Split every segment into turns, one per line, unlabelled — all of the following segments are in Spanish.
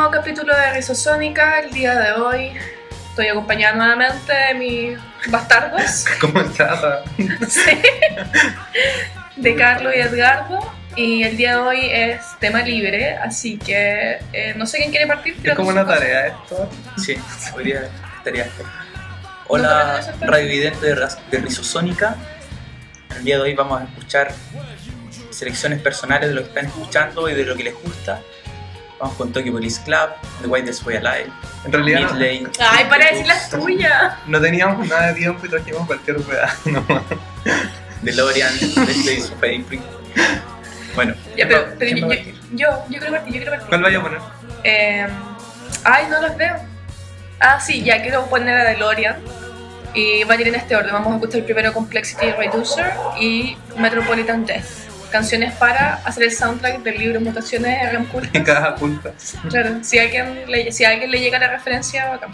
Nuevo capítulo de Rizosónica. El día de hoy estoy acompañada nuevamente de mis bastardos,
¿Cómo estás?
sí, de Carlos y Edgardo. Y el día de hoy es tema libre, así que eh, no sé quién quiere partir.
Es como una tarea esto.
Sí, podría estaría. Hola,
no es
Radio Vidente de, de Rizosónica. El día de hoy vamos a escuchar selecciones personales de lo que están escuchando y de lo que les gusta. Vamos con Tokyo Police Club, The Whitest Way Alive,
En realidad no,
Midlane.
Ay, para decir las tuyas.
no teníamos nada de tiempo y trajimos cualquier weá nomás.
DeLorean, of April. Bueno,
Ya,
¿quién
pero,
va-
pero
quién
yo, yo, yo, yo quiero partir, yo quiero partir.
¿Cuál vaya a poner?
Eh, ay, no los veo. Ah, sí, ya quiero poner a DeLorean. Y va a ir en este orden. Vamos a escuchar primero Complexity Reducer y Metropolitan Death. Canciones para hacer el soundtrack del libro Mutaciones de RM Cultas.
En cada punta.
Claro, si a alguien le, si a alguien le llega la referencia, bacán.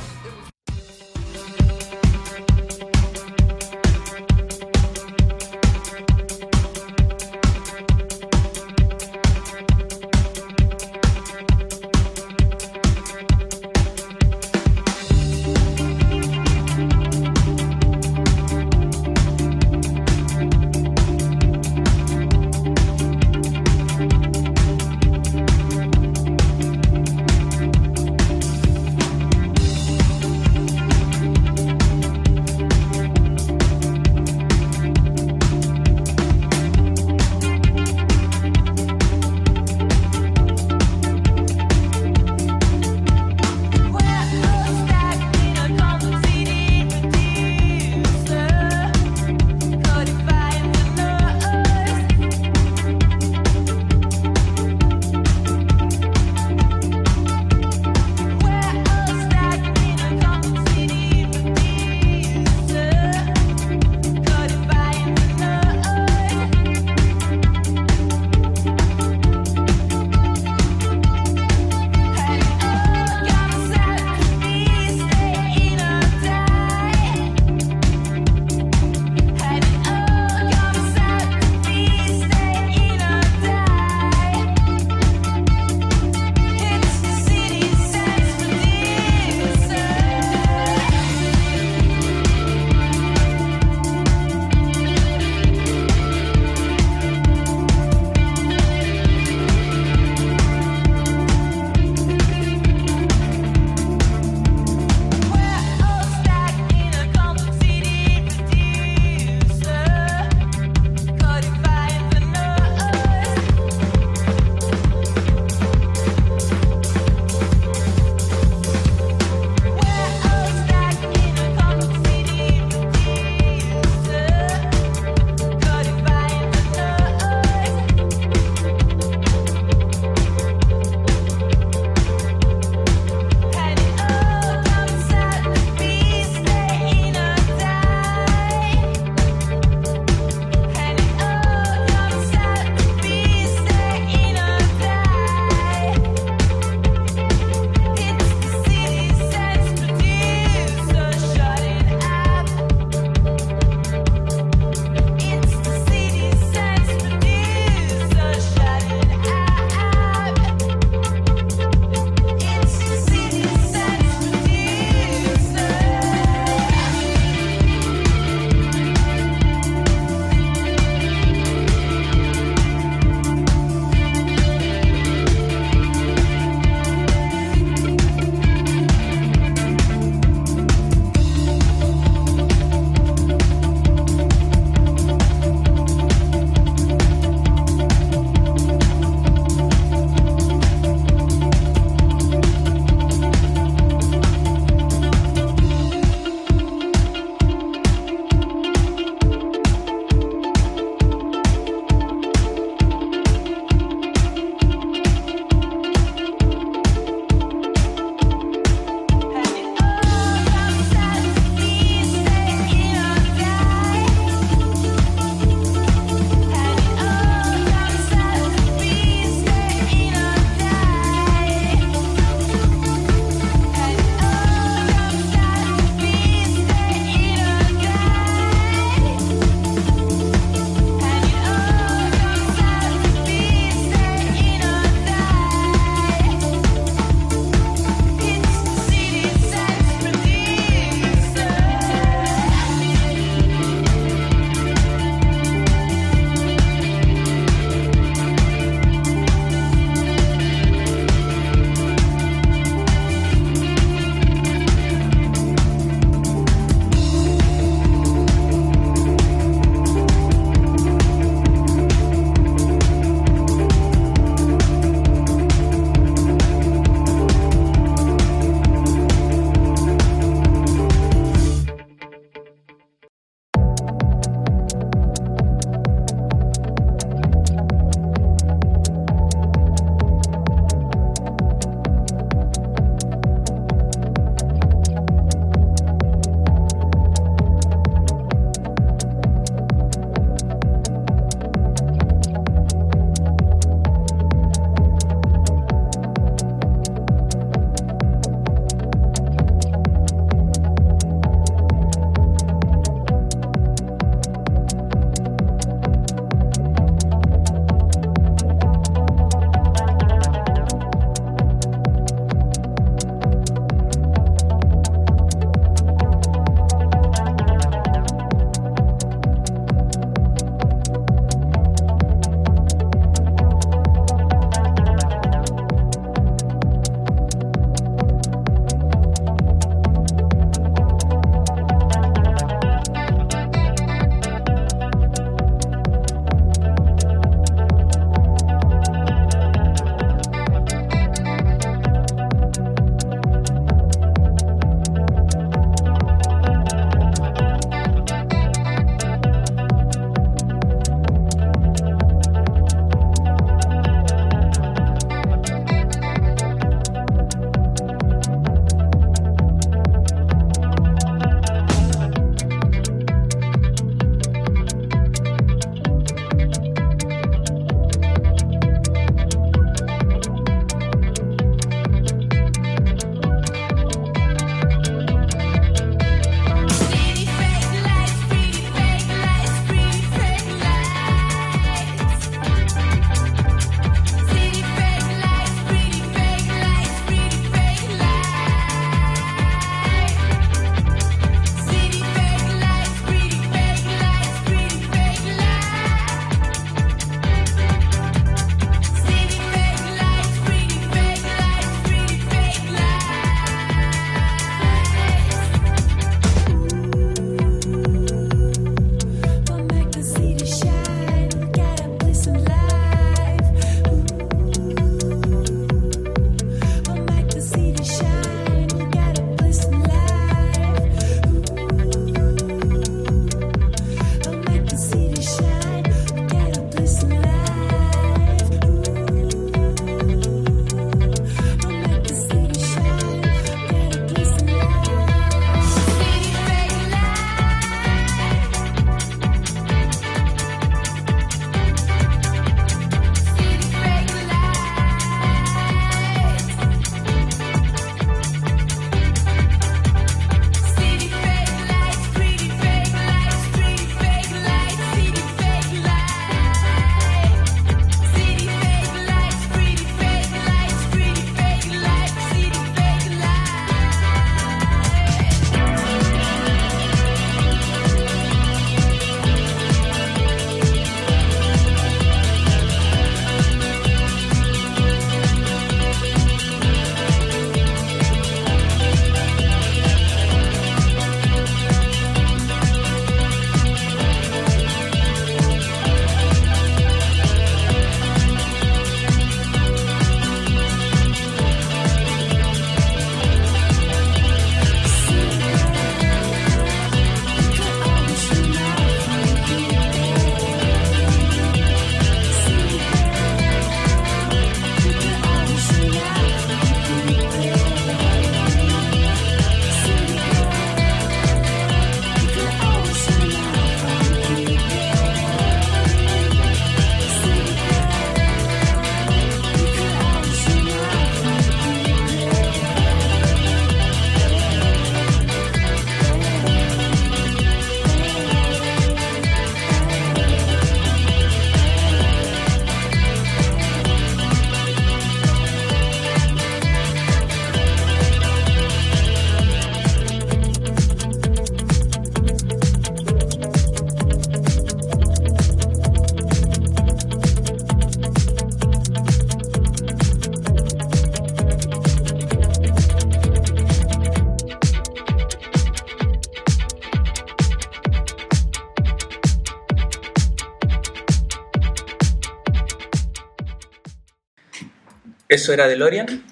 Eso era DeLorean.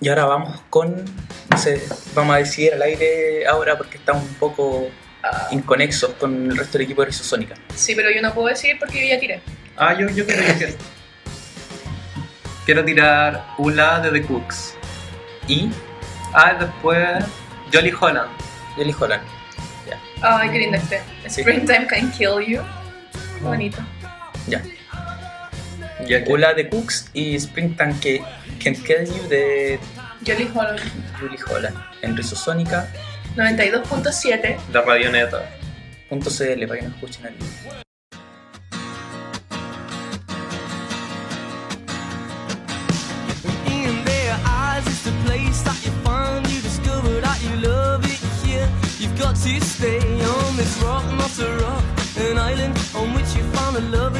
Y ahora vamos con. No sé, vamos a decidir al aire ahora porque estamos un poco
Ah,
inconexos con el resto del equipo de Rizosónica.
sí, pero yo no puedo decir porque yo ya tiré.
Ah, yo, yo quiero decir. Quiero tirar Ula de The Cooks.
Y
Ah, después Jolly Holland.
Jelly Holland.
Ay, qué lindo este.
Sí.
Springtime can kill you. Qué bonito.
Ya.
Ya que-
Ula de Cooks y Springtime que Can Kill You de
Jolly Holland.
Julie Holland. En Rizosónica.
92.7.
La radioneta.
Punto CL para que nos escuchen aquí.
You've got to stay on this rock, not a rock, an island on which you found a love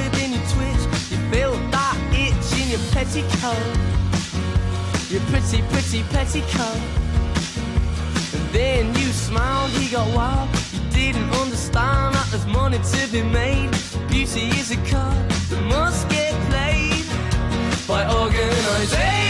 your petticoat, your pretty, pretty petticoat. And then you smiled, he got wild. You didn't understand that there's money to be made. Beauty is a card that must get played by organization.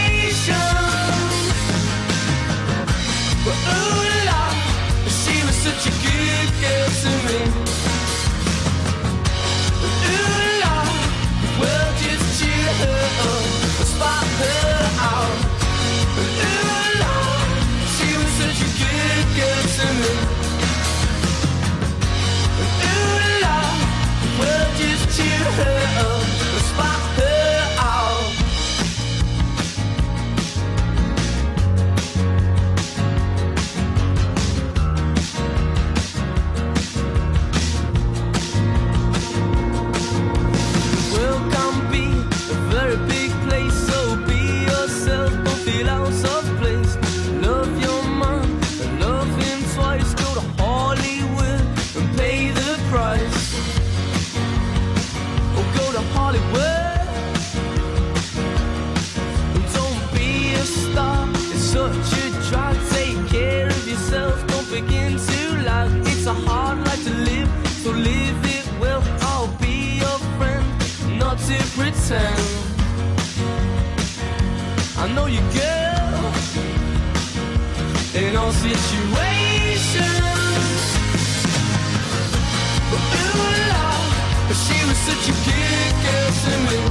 To me.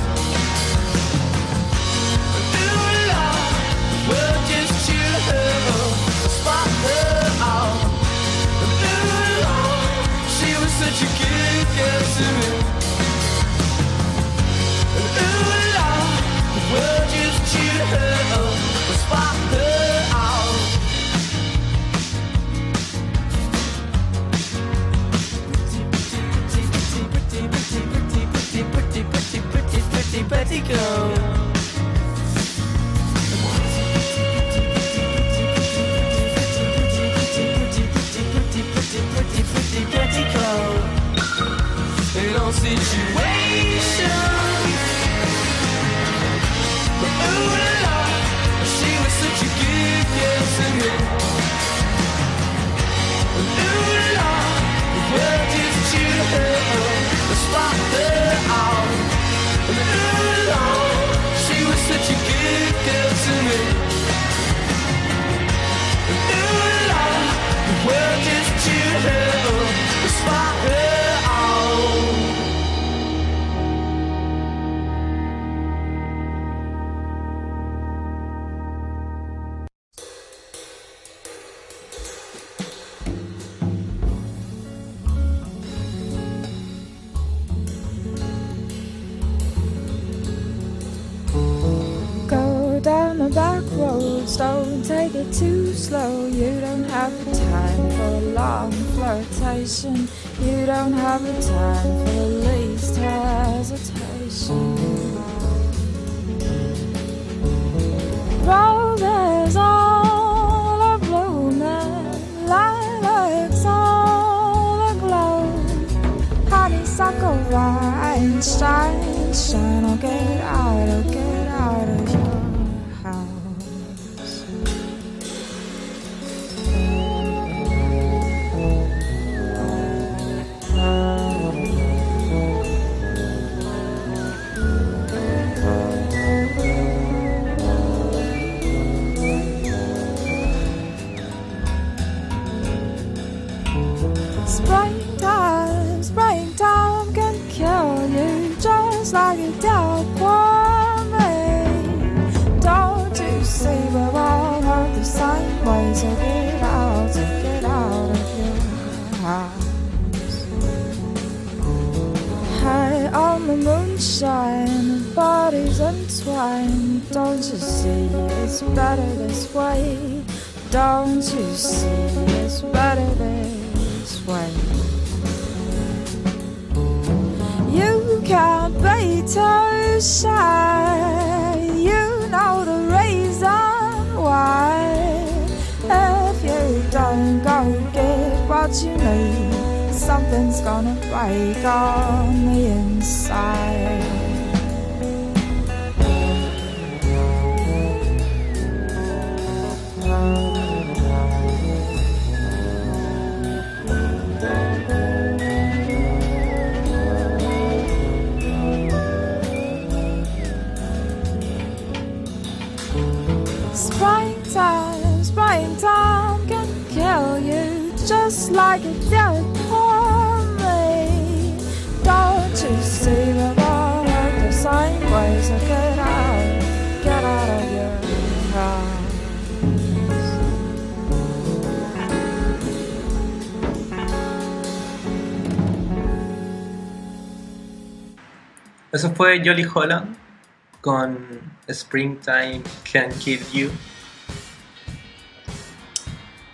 good.
Like it did for me. Don't you see that all of the same ways to get out, get out of your house?
Eso fue Jolly Holland con Springtime Can Kill You.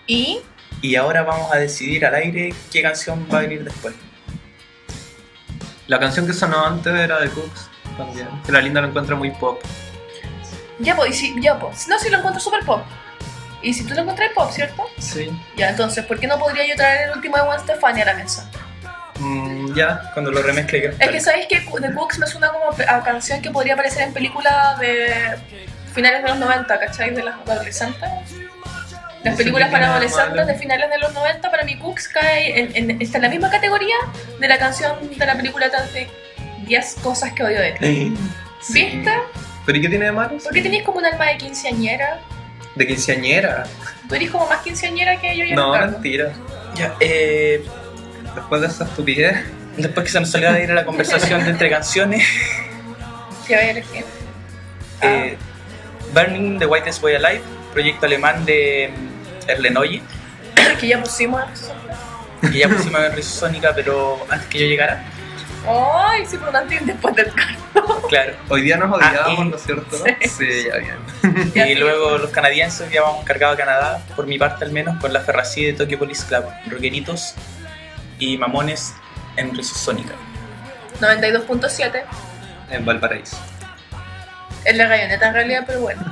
Y
Y ahora vamos a decidir al aire qué canción va a venir después.
La canción que sonó antes era de Cooks también. Que la linda lo encuentra muy pop.
ya pues, y si, ya pues. No, si lo encuentro super pop. Y si tú lo encuentras pop, ¿cierto?
Sí.
Ya, entonces, ¿por qué no podría yo traer el último de Gwen Stefani a la mesa?
Mm, ya.
Cuando lo remezcle.
Es que sabéis que The Cooks me suena como a canción que podría aparecer en películas de finales de los 90, ¿cachai? De las adolescentes. Las
Sí,
películas para adolescentes de finales de los 90, para mí Cooks cae en, en- está en la misma categoría de la canción de la película de 10 cosas que odio de ti. ¿Viste?
¿Pero y qué tiene de malo?
¿Por qué tenéis como un alma de quinceañera?
De quinceañera.
Tú eres como más quinceañera que yo y
No, mentira.
Ya, eh,
Después de esa estupidez.
después que se nos salió de ir a la conversación de entre canciones,
¿Qué a elegir?
eh, Burning the Whitest Boy Alive, proyecto alemán de Erlenoye,
Ah, que ya pusimos.
que ya pusimos en Rizosónica, pero antes que yo llegara,
Ay, sí, por y después del carro.
claro.
Hoy día nos
Ah,
odiábamos,
y-
¿no es cierto?
Sí.
Sí, ya bien.
Y
sí.
luego los canadienses ya vamos cargados a Canadá, por mi parte al menos, con la Ferracía de Tokyo Police Club, rockeritos y mamones en Rizosónica.
92.7.
En Valparaíso.
Es la galloneta en realidad, pero bueno.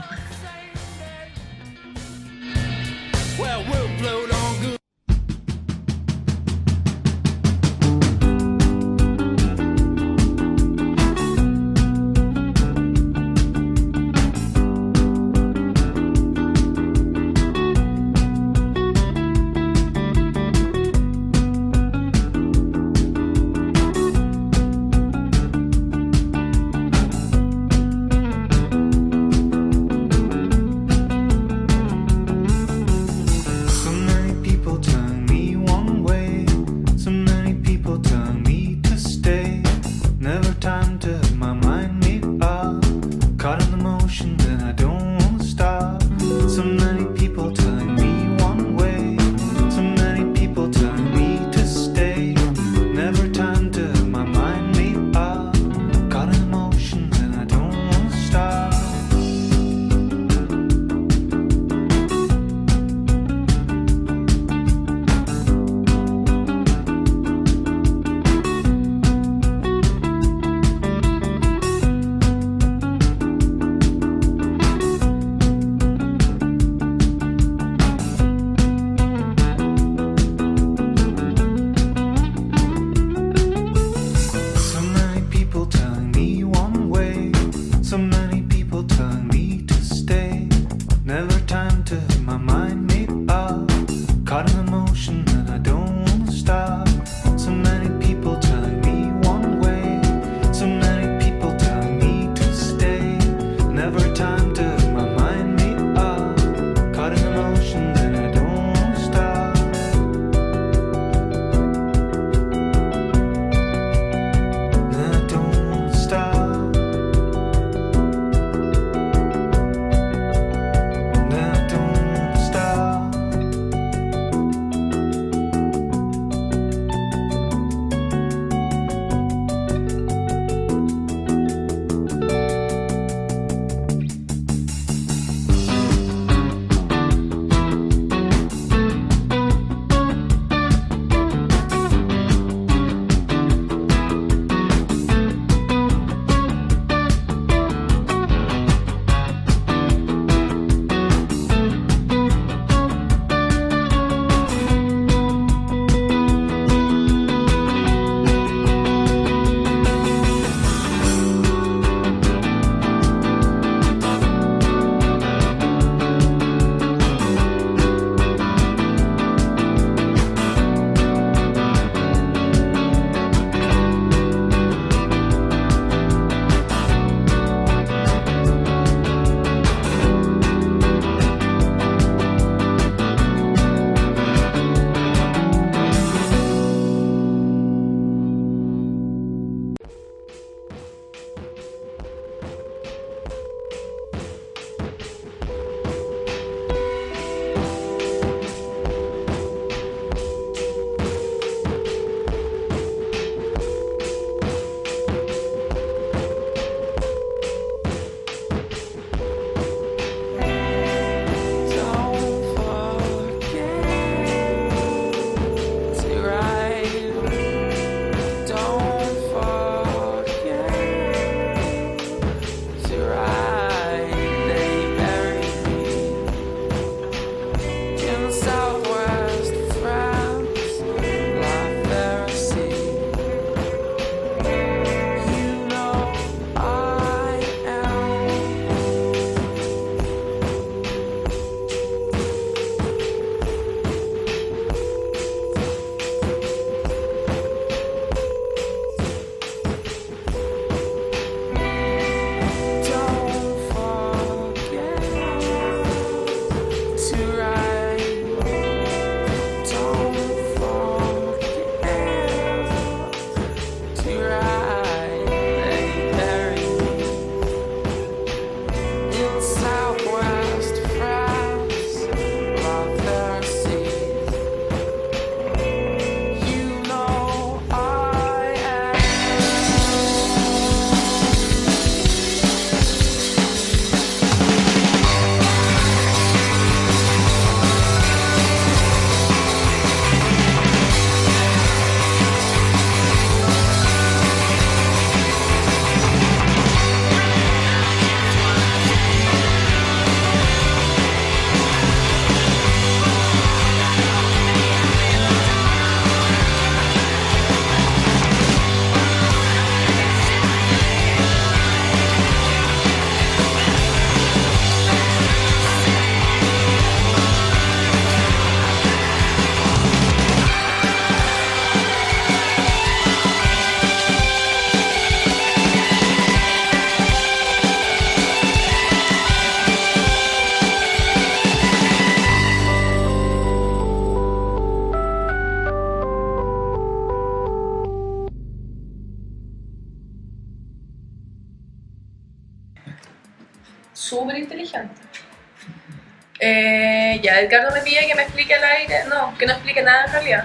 Explique nada en realidad,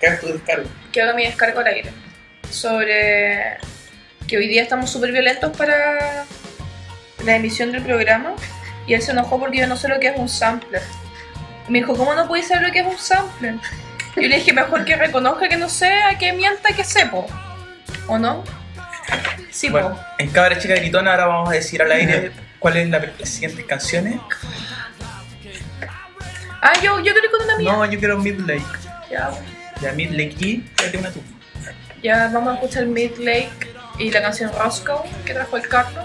¿Qué es tu descargo?
que haga mi descargo al aire. Sobre que hoy día estamos súper violentos para la emisión del programa y él se enojó porque yo no sé lo que es un sampler. Y me dijo, ¿cómo no puedes saber lo que es un sampler? Yo le dije, mejor que reconozca que no sé, a que mienta que sepo. ¿O no? Sí, po.
Bueno, en Cabra Chica Gritona ahora vamos a decir al aire cuáles son las siguientes canciones.
Ah, yo, yo que con una mía.
No, yo quiero Mid Lake.
Ya,
Ya Mid Lake y tráete una tú.
ya vamos a escuchar Mid Lake y la canción Roscoe que trajo el Carlos.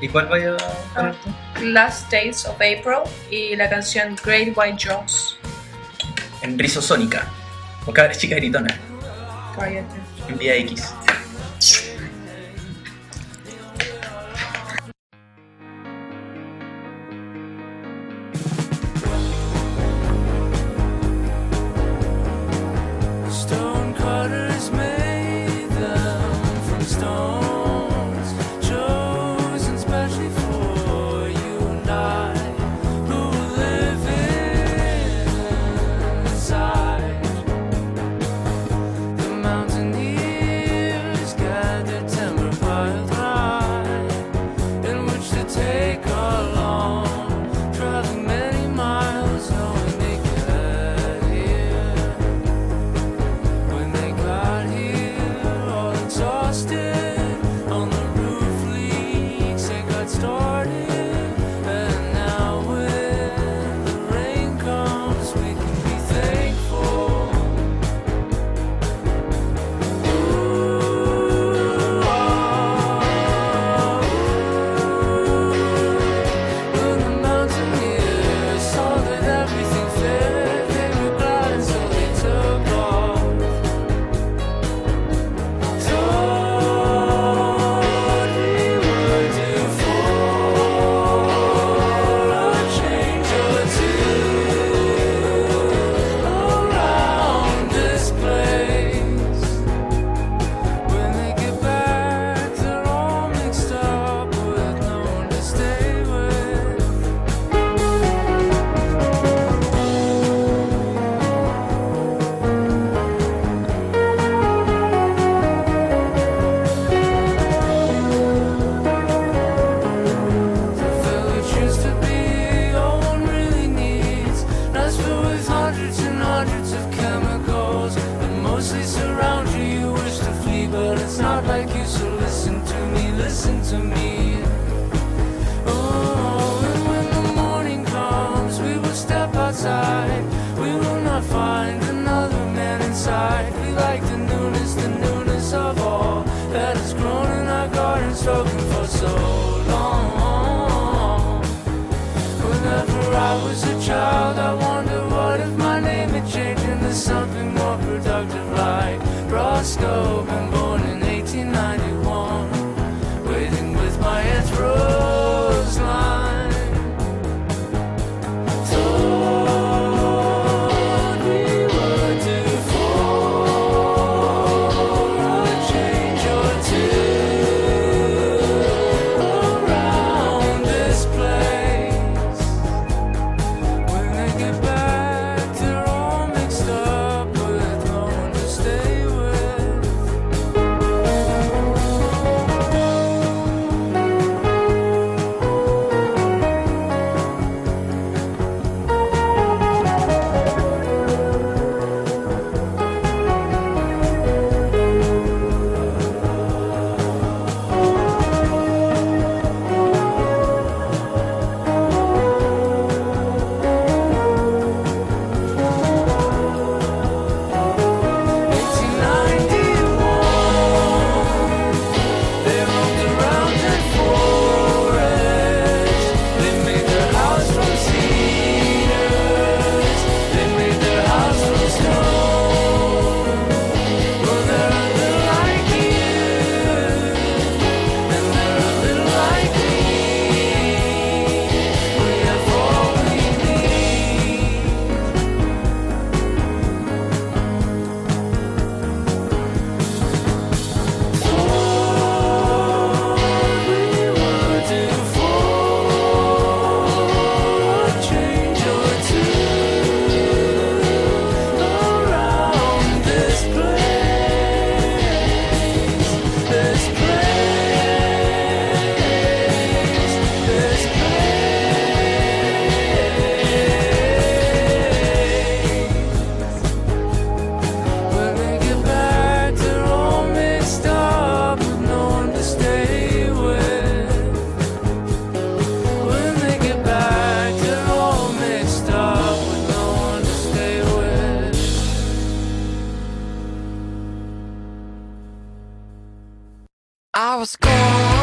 ¿Y cuál vaya a poner tú?
Last Days of April y la canción Great White Jaws.
En Rizosónica. O Cabra Chica Gritona.
Cállate.
En Vía X.
I was
gone.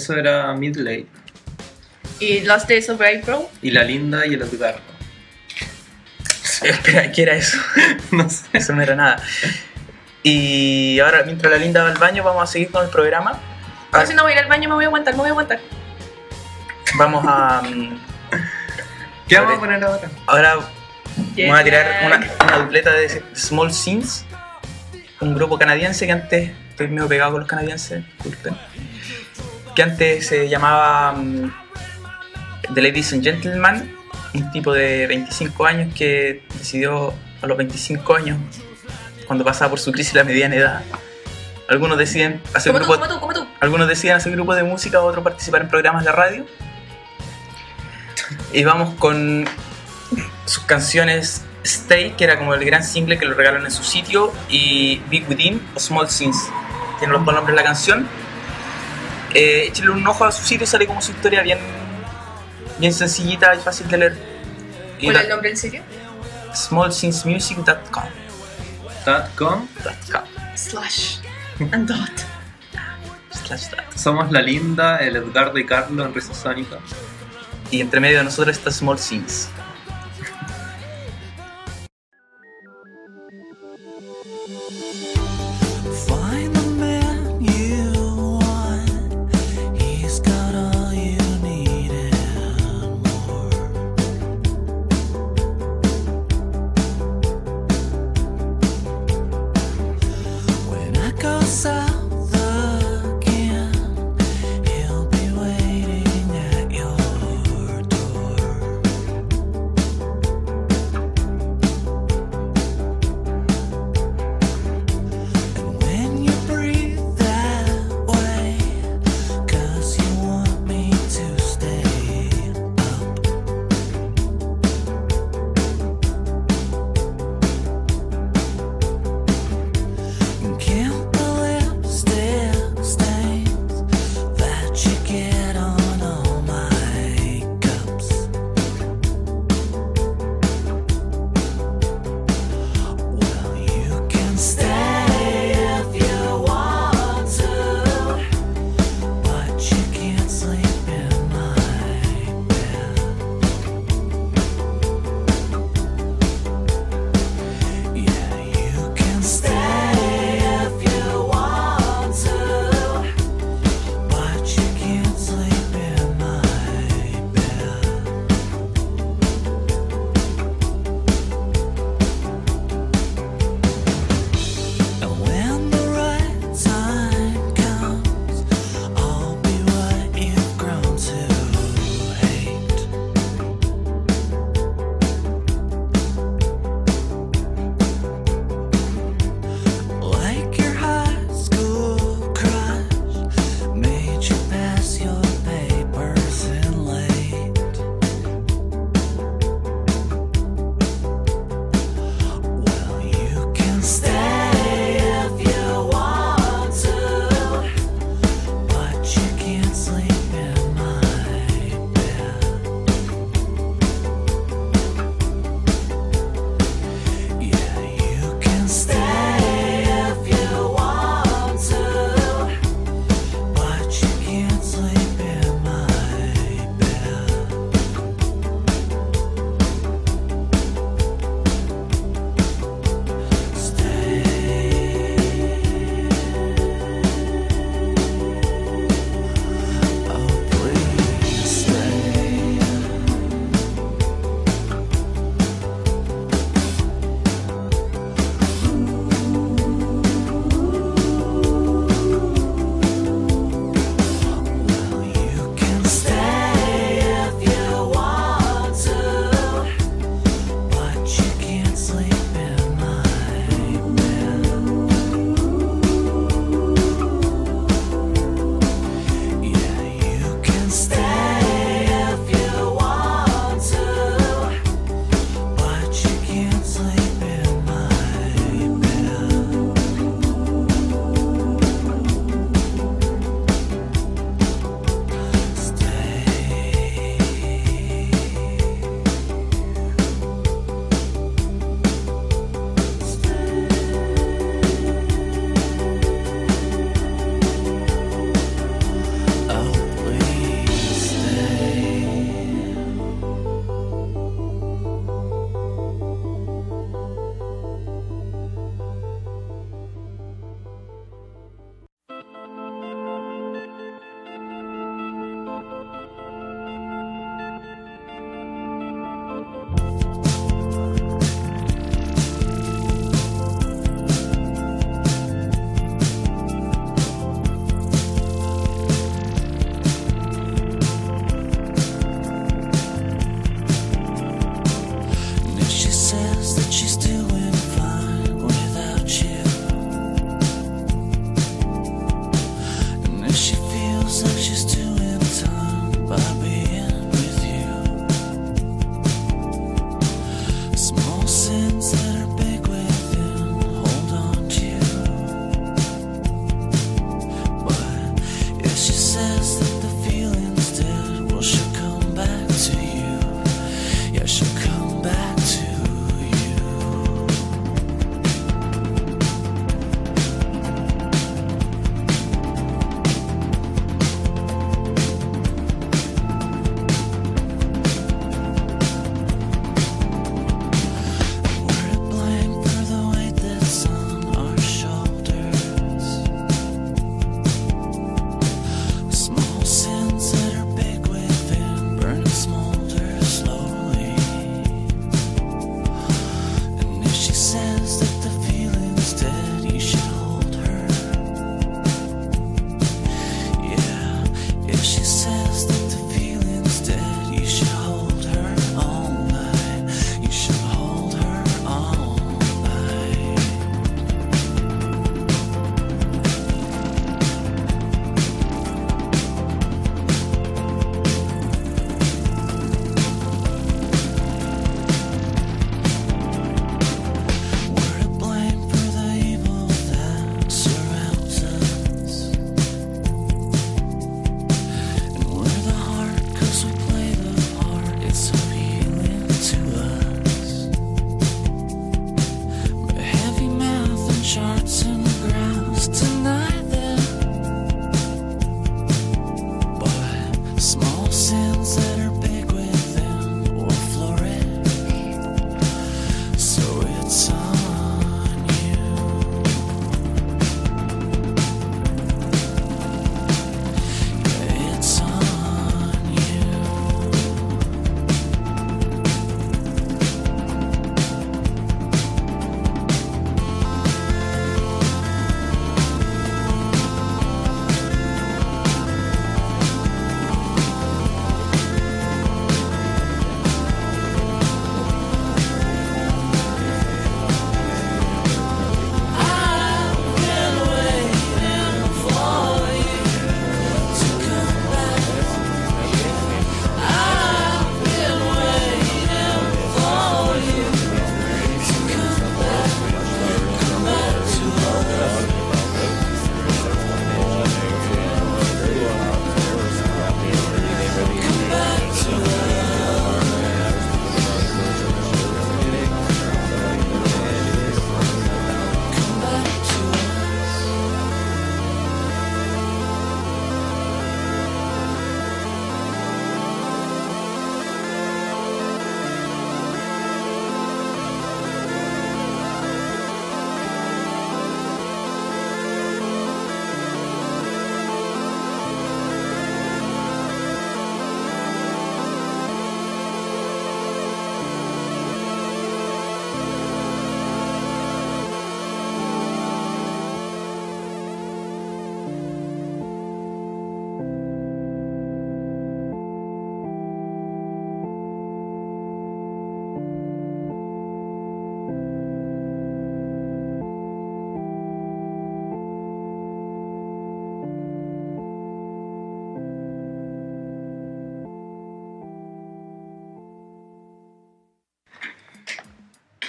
Eso era Midlake.
Y Last Days of April.
Y la Linda y el Edgardo.
Espera, ¿qué era eso?
No sé.
Eso no era nada. Y ahora, mientras la linda va al baño, vamos a seguir con el programa.
Ver si no voy a ir al baño, me voy a aguantar, me voy a aguantar.
Vamos a. mm,
¿Qué vamos a poner ahora?
Ahora vamos a tirar una, una dupleta de Small Sins, un grupo canadiense que antes, estoy medio pegado con los canadienses, disculpen, que antes se llamaba mm, The Ladies and Gentlemen, un tipo de 25 años que decidió a los 25 años, cuando pasaba por su crisis la mediana edad, algunos deciden hacer
Como tú,
grupo,
como tú, como tú.
algunos deciden hacer grupos de música, otros participar en programas de radio. Y vamos con sus canciones Stay, que era como el gran single que lo regalaron en su sitio, y Big Within o Small Sins. Tienen los dos nombres de la canción. Eh, échenle un ojo a su sitio, sale como su historia bien, bien sencillita y fácil de leer. Y
¿Cuál es el nombre del sitio?
smallsinsmusic.com.
.com.
.com.
Slash. And dot.
Slash that.
Somos la Linda, el Edgardo y Carlos en Risa Sónica.
Y entre medio de nosotros está Small Sins.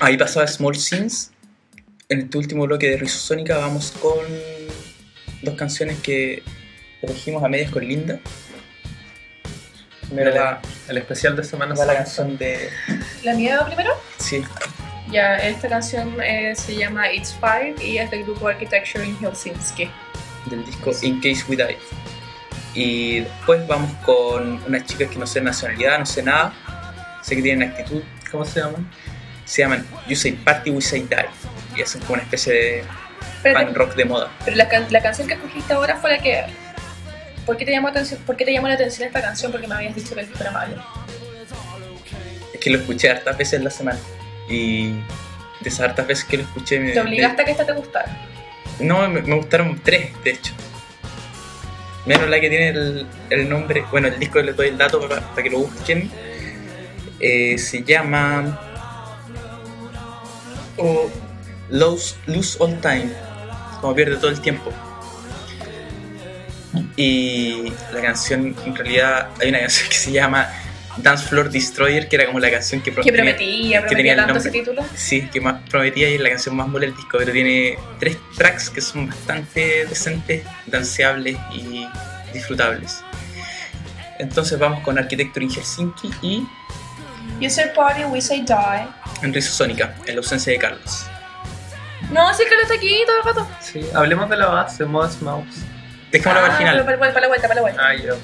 Ahí pasaba Small Sins. En este último bloque de Rizosónica vamos con dos canciones que elegimos a medias con Linda. Primero va,
El especial de Semana
va la
Santa.
canción de...
¿La mía primero?
Sí,
Ya, esta canción eh, se llama It's Five y es del grupo Architecture in Helsinki.
del disco In Case We Die. Y después vamos con unas chicas que no sé nacionalidad, no sé nada, sé que tienen actitud,
¿Cómo se llaman?
Se llaman You Say Party, We Say Die. Y hacen como una especie de
Espérate,
punk rock de moda.
pero la, can- la canción que escogiste ahora fue la que... ¿Por qué, te llamó atención, ¿Por qué te llamó la atención esta canción? Porque me habías dicho que el disco era malo.
Es que lo escuché hartas veces en la semana. Y de esas hartas veces que lo escuché me...
Te obligaste a que esta te gustara.
no, me, me gustaron tres, de hecho. Menos la que tiene el, el nombre... Bueno, el disco les doy el dato para, para que lo busquen. Eh, se llama... O Lose, Lose All Time. Como pierde todo el tiempo. Y la canción, en realidad, hay una canción que se llama Dance Floor Destroyer, que era como la canción que, pro-
Que prometía,
que tenía
prometía
el nombre.
ese título.
Sí, que más prometía y es la canción más mola del disco, pero tiene tres tracks que son bastante decentes, danceables y disfrutables. Entonces vamos con Architecture in Helsinki y
You party, we say die.
En Rizosónica, en la ausencia de Carlos.
No, sí lo está aquí todo el rato.
Sí, hablemos de la base, Moss Mouse.
Dejémoslo para el
Ah,
final.
pero Para, para la vuelta, para la vuelta.
Ay, yo.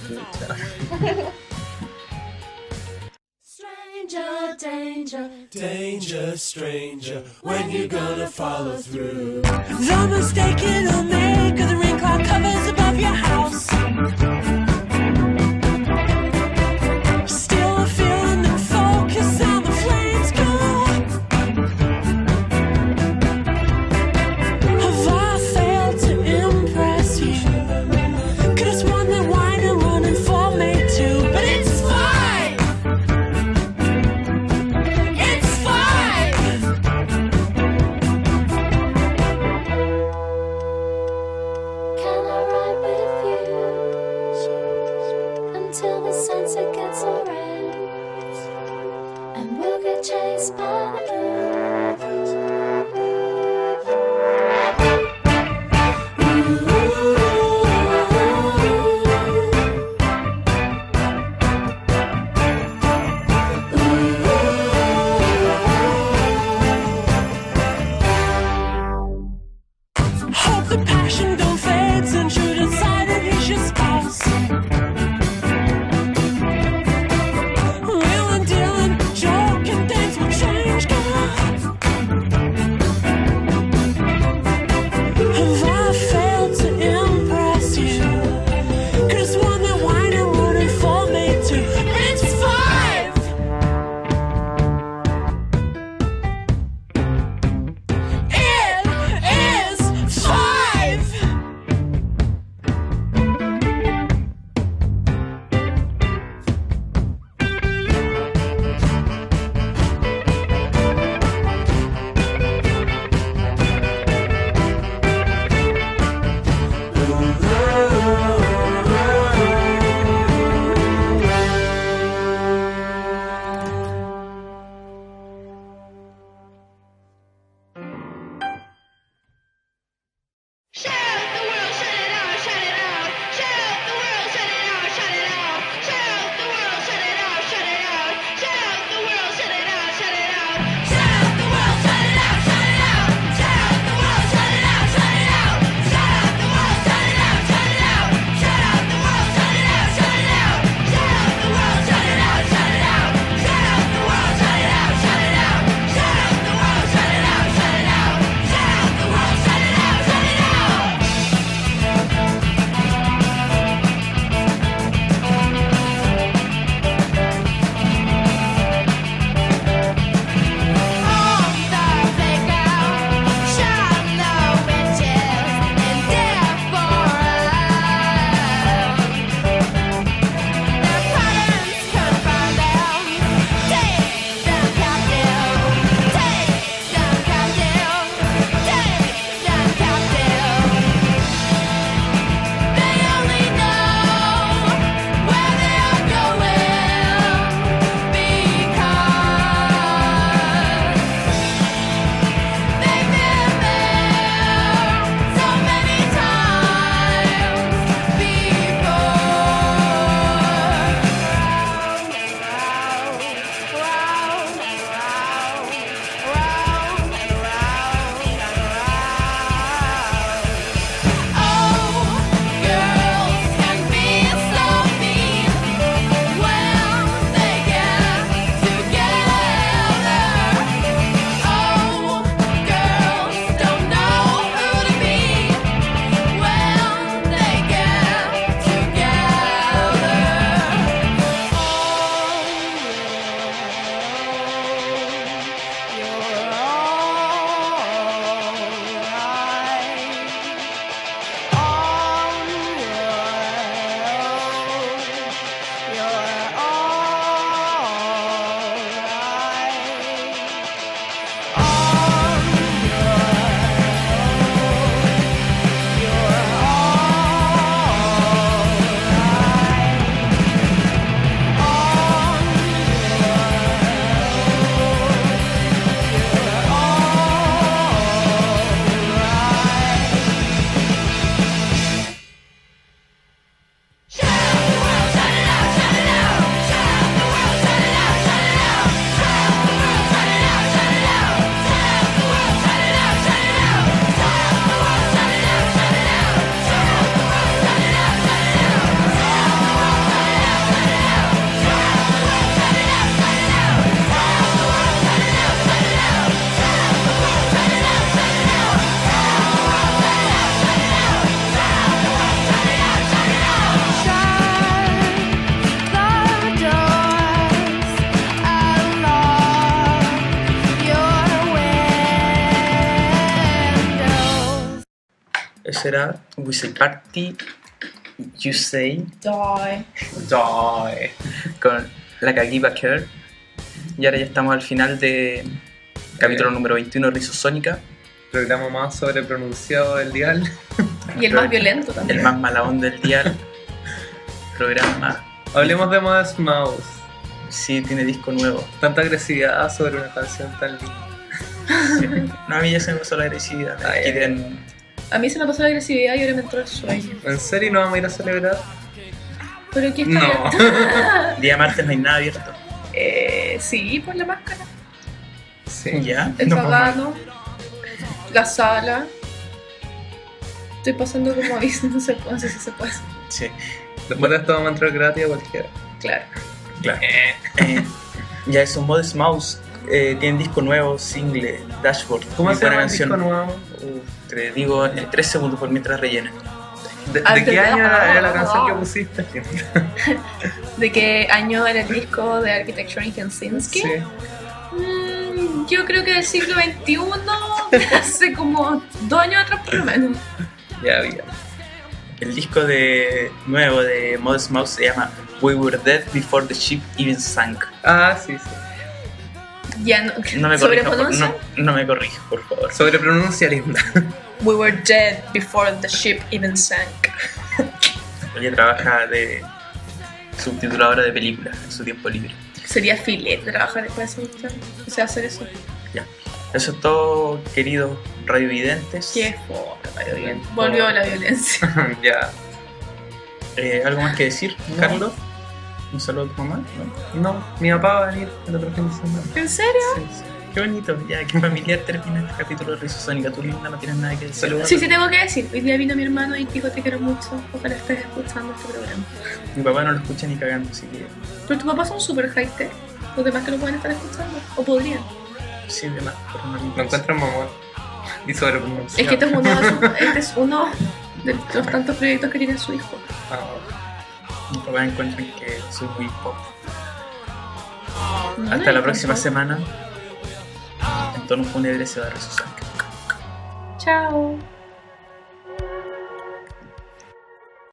Stranger danger.
Danger, stranger, when you gonna follow through?
The mistake it'll make of the rain cloud covers above your house.
Era We Say Party, You Say,
Die.
Joy.
con la Kagiba Care. Y ahora ya estamos al final de capítulo número 21 Rizosónica,
Programa más sobrepronunciado del dial.
Y el más violento también.
el más malabón del día. Programa.
Hablemos de Modest Mouse.
Sí, tiene disco nuevo.
Tanta agresividad sobre una canción tan linda.
No, a mí ya se me pasó la agresividad.
Ay,
Aquí
ay,
tienen-
A mí se me pasó la agresividad y ahora me entró el sueño.
¿En serio no vamos a ir a celebrar?
Pero aquí está
No.
abierto.
Día martes no hay nada abierto.
Eh, sí, por la máscara.
Sí.
¿Ya?
El
No,
pagano. La sala. Estoy pasando como aviso, no sé, no sé si se puede.
Sí,
Después de esto vamos a entrar gratis a cualquiera.
Claro.
claro. Eh, ya eso, Modest Mouse. Eh, tienen disco nuevo, single, Dashboard.
¿Cómo se llama el disco
canción.
nuevo?
Te digo en 3 segundos por mientras rellenen.
¿De,
Ah,
de qué año era, era la canción que pusiste?
¿De qué año era el disco de Architecture in?
Sí.
Mm, yo creo que del siglo XXI, hace como dos años atrás por lo menos.
Ya había.
El disco de nuevo de Modest Mouse se llama We Were Dead Before the Ship Even Sank.
Ah, sí, sí.
Ya no,
No me
¿Sobre
corrijas, por,
pronuncia?
no, no me corrijas, por favor.
Sobrepronuncia linda.
We were dead before the ship even sank.
Ella trabaja de subtituladora de películas en su tiempo libre.
Sería filete trabajar después de eso. O sea, hacer eso.
Ya. Eso es todo, queridos radiovidentes.
Qué fuerte, bien. Volvió la violencia.
ya.
Eh, ¿Algo más que decir,
No.
Carlos? ¿Un saludo a tu mamá? ¿No?
No, mi papá va a venir el otro fin de semana.
¿En serio?
Sí, sí.
Qué bonito, ya, qué familiar termina este capítulo de Rizosónica. Tú, linda, no tienes nada que decir.
Saludos.
Sí, sí, tengo que decir. Hoy día vino mi hermano y dijo te quiero mucho. Ojalá estés escuchando este programa.
Mi papá no lo escucha ni cagando, así que
Pero tus papás son súper high tech. Los demás que lo pueden estar escuchando. O podrían.
sí, de más, pero no
Lo encuentran mamón. Y sobrepronuncia.
Es que este es uno este es uno de los tantos proyectos que tiene su hijo.
Ah,
Mis papás encuentran que soy muy pop.
No,
Hasta la próxima semana. En tono fúnebre se va a Rizosónica.
Chao.